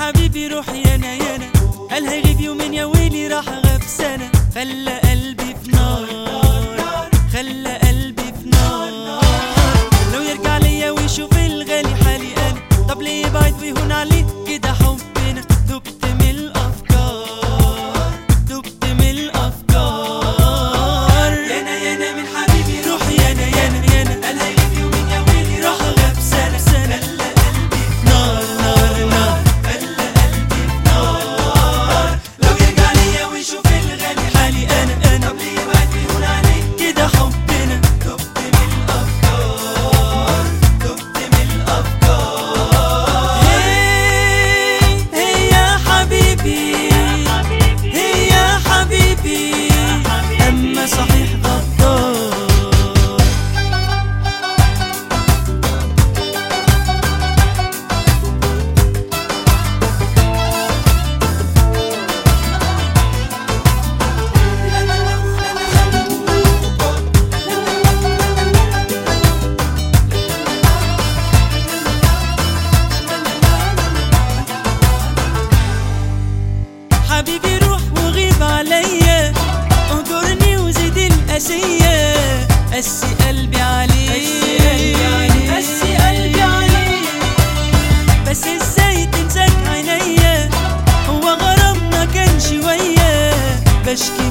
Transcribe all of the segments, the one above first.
حبيبي روح يانا يانا. هل هيغيب يومين يا وين acho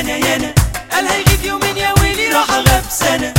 انا يانا قالها يغيب يومين يا ويلي راح غاب سنة.